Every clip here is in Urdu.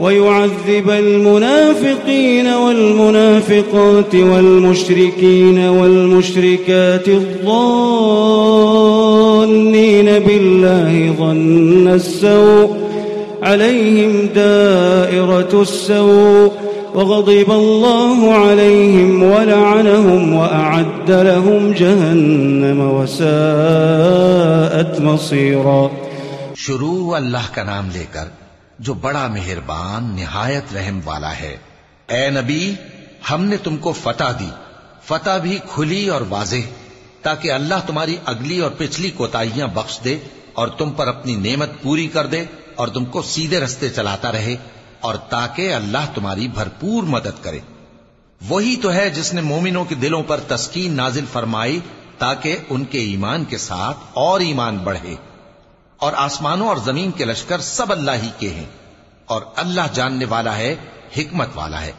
ويعذب المنافقين والمنافقات والمشركين والمشركات الظانين بالله ظن السوء عليهم دائرة السوء وغضب الله عليهم ولعنهم وأعد لهم جهنم وساءت مصيرا شروع اللہ کا نام لے کر جو بڑا مہربان، نہایت رحم والا ہے۔ اے نبی، ہم نے تم کو فتح دی۔ فتح بھی کھلی اور واضح، تاکہ اللہ تمہاری اگلی اور پچھلی کوتاہیاں بخش دے اور تم پر اپنی نعمت پوری کر دے اور تم کو سیدھے رستے چلاتا رہے اور تاکہ اللہ تمہاری بھرپور مدد کرے۔ وہی تو ہے جس نے مومنوں کے دلوں پر تسکین نازل فرمائی، تاکہ ان کے ایمان کے ساتھ اور ایمان بڑھے۔ اور آسمانوں اور زمین کے لشکر سب اللہ ہی کے ہیں اور اللہ جاننے والا ہے، حکمت والا ہے۔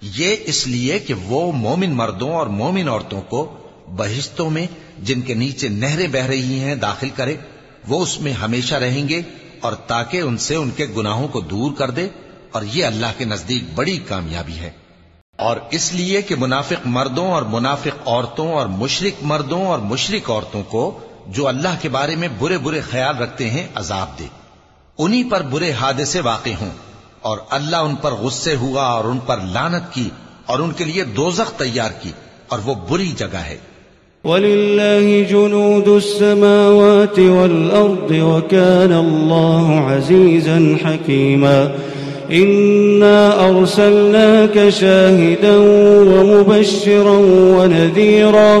یہ اس لیے کہ وہ مومن مردوں اور مومن عورتوں کو بہشتوں میں، جن کے نیچے نہریں بہ رہی ہیں، داخل کرے۔ وہ اس میں ہمیشہ رہیں گے اور تاکہ ان سے ان کے گناہوں کو دور کر دے۔ اور یہ اللہ کے نزدیک بڑی کامیابی ہے۔ اور اس لیے کہ منافق مردوں اور منافق عورتوں اور مشرق مردوں اور مشرق عورتوں کو جو اللہ کے بارے میں برے برے خیال رکھتے ہیں، عذاب دے۔ انہی پر برے حادثے واقع ہوں اور اللہ ان پر غصے ہوا اور ان پر لانت کی اور ان کے لیے دوزخ تیار کی اور وہ بری جگہ ہے۔ ولله جنود السماوات والأرض وكان الله عزيزا حكيما إنا أرسلناك شاهدا ومبشرا ونذيرا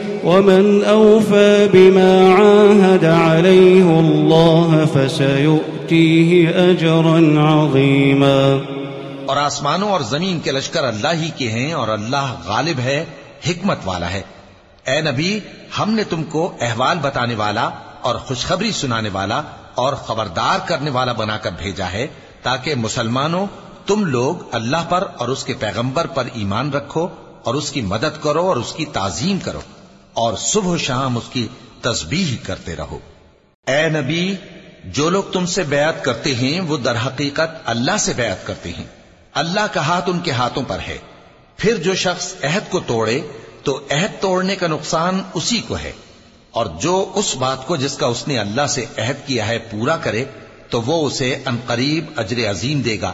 ومن أوفى بما عاهد عليه الله فسيؤتيه أجرا عظيما اور آسمانوں اور زمین کے لشکر اللہ ہی کے ہیں اور اللہ غالب ہے، حکمت والا ہے۔ اے نبی، ہم نے تم کو احوال بتانے والا اور خوشخبری سنانے والا اور خبردار کرنے والا بنا کر بھیجا ہے تاکہ مسلمانوں، تم لوگ اللہ پر اور اس کے پیغمبر پر ایمان رکھو اور اس کی مدد کرو اور اس کی تعظیم کرو۔ اور صبح و شام اس کی تسبیح کرتے رہو۔ اے نبی، جو لوگ تم سے بیعت کرتے ہیں، وہ در حقیقت اللہ سے بیعت کرتے ہیں۔ اللہ کا ہاتھ ان کے ہاتھوں پر ہے۔ پھر جو شخص عہد کو توڑے، تو عہد توڑنے کا نقصان اسی کو ہے۔ اور جو اس بات کو جس کا اس نے اللہ سے عہد کیا ہے پورا کرے، تو وہ اسے انقریب اجر عظیم دے گا۔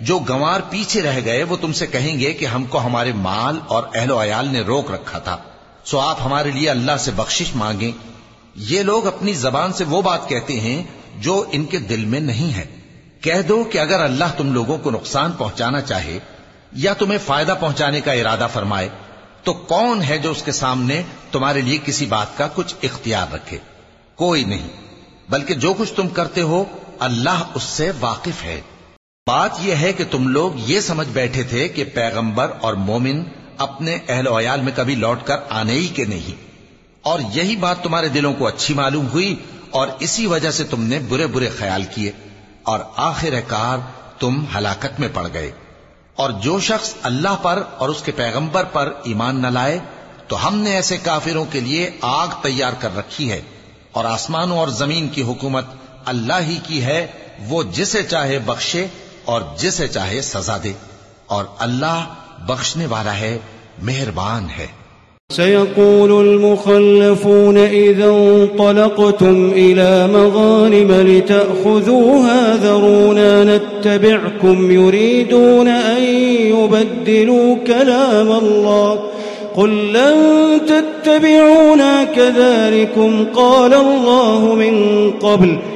جو گوار پیچھے رہ گئے، وہ تم سے کہیں گے کہ ہم کو ہمارے مال اور اہل و عیال نے روک رکھا تھا۔ سو آپ ہمارے لیے اللہ سے بخشش مانگیں۔ یہ لوگ اپنی زبان سے وہ بات کہتے ہیں جو ان کے دل میں نہیں ہے۔ کہہ دو کہ اگر اللہ تم لوگوں کو نقصان پہنچانا چاہے یا تمہیں فائدہ پہنچانے کا ارادہ فرمائے، تو کون ہے جو اس کے سامنے تمہارے لیے کسی بات کا کچھ اختیار رکھے؟ کوئی نہیں، بلکہ جو کچھ تم کرتے ہو، اللہ اس سے واقف ہے۔ بات یہ ہے کہ تم لوگ یہ سمجھ بیٹھے تھے کہ پیغمبر اور مومن اپنے اہل ویال میں کبھی لوٹ کر آنے ہی کے نہیں۔ اور یہی بات تمہارے دلوں کو اچھی معلوم ہوئی اور اسی وجہ سے تم نے برے برے خیال کیے اور آخر کار تم ہلاکت میں پڑ گئے۔ اور جو شخص اللہ پر اور اس کے پیغمبر پر ایمان نہ لائے تو ہم نے ایسے کافروں کے لیے آگ تیار کر رکھی ہے اور آسمانوں اور زمین کی حکومت اللہ ہی کی ہے، وہ جسے چاہے بخشے اور جسے چاہے سزا دے۔ اور اللہ بخشنے والا ہے، مہربان ہے۔ سيقول المخلفون إذا انطلقتم إلى مغانم لتأخذوها ذرونا نتبعكم يريدون أن يبدلوا كلام الله قل لن تتبعونا كذلكم قال الله من قبل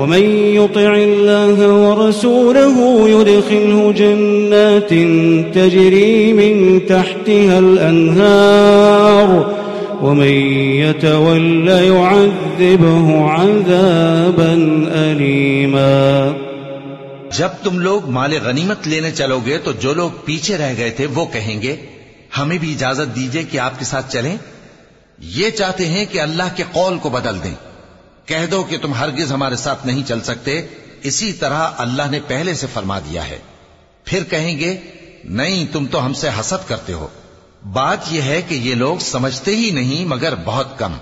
ومن يطع الله ورسوله يدخله جنات تجري من تحتها الأنهار ومن يتول يعذبه عذابا أليما جب تم لوگ مال غنیمت لینے چلو گے تو جو لوگ پیچھے رہ گئے تھے وہ کہیں گے، ہمیں بھی اجازت دیجیے کہ آپ کے ساتھ چلیں۔ یہ چاہتے ہیں کہ اللہ کے قول کو بدل دیں۔ کہہ دو کہ تم ہرگز ہمارے ساتھ نہیں چل سکتے۔ اسی طرح اللہ نے پہلے سے فرما دیا ہے۔ پھر کہیں گے، نہیں، تم تو ہم سے حسد کرتے ہو۔ بات یہ ہے کہ یہ لوگ سمجھتے ہی نہیں، مگر بہت کم۔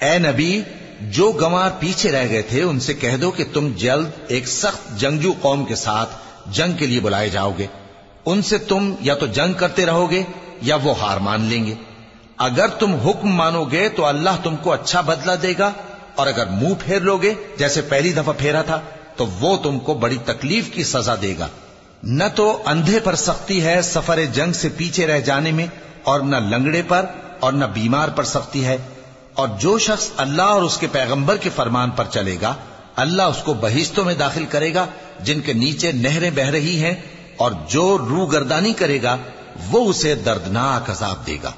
اے نبی، جو گوار پیچھے رہ گئے تھے، ان سے کہہ دو کہ تم جلد ایک سخت جنگجو قوم کے ساتھ جنگ کے لیے بلائے جاؤ گے۔ ان سے تم یا تو جنگ کرتے رہو گے، یا وہ ہار مان لیں گے۔ اگر تم حکم مانو گے تو اللہ تم کو اچھا بدلہ دے گا۔ اور اگر منہ پھیر لو گے جیسے پہلی دفعہ پھیرا تھا، تو وہ تم کو بڑی تکلیف کی سزا دے گا۔ نہ تو اندھے پر سختی ہے سفر جنگ سے پیچھے رہ جانے میں، اور نہ لنگڑے پر اور نہ بیمار پر سختی ہے۔ اور جو شخص اللہ اور اس کے پیغمبر کے فرمان پر چلے گا، اللہ اس کو بہشتوں میں داخل کرے گا، جن کے نیچے نہریں بہ رہی ہیں، اور جو روح گردانی کرے گا، وہ اسے دردناک عذاب دے گا۔